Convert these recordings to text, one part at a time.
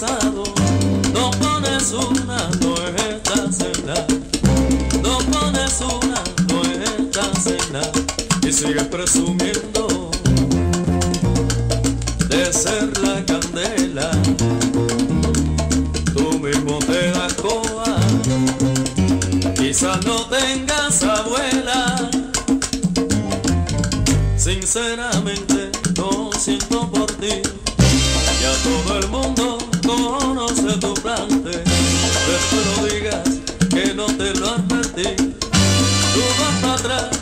no pones una, no estás en. No pones una, no estás en. Y sigues presumiendo de ser la candela. Tú mismo te das coa. Quizás no tengas abuela. Sinceramente no siento por ti. Ya todo el mundo Tú vas para atrás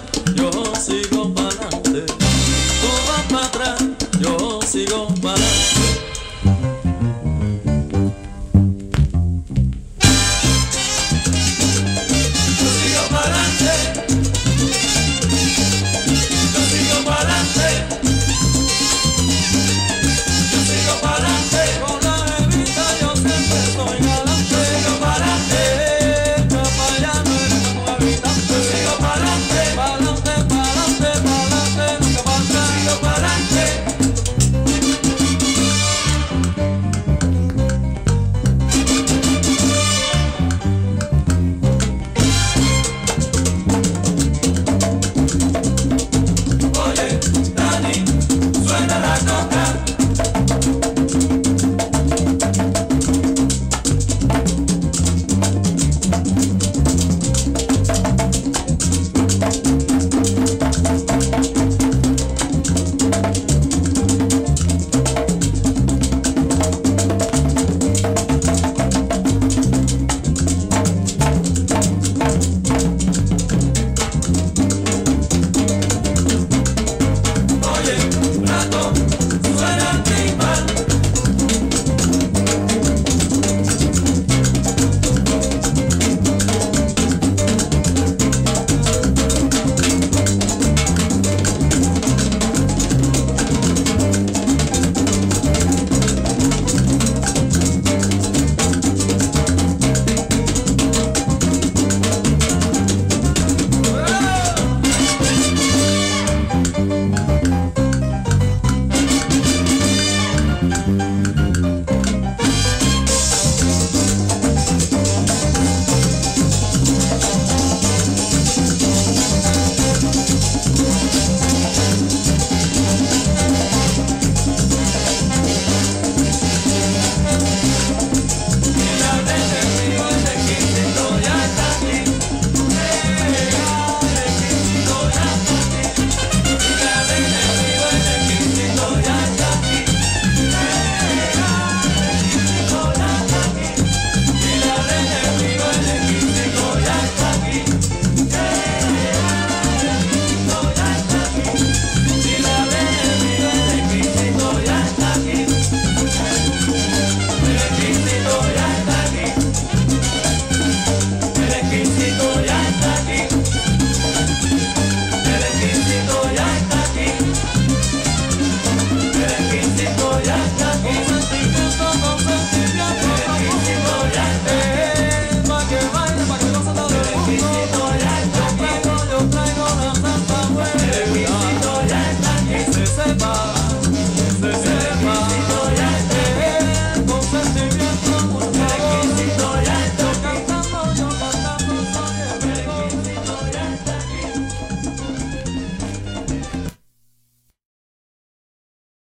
Bye.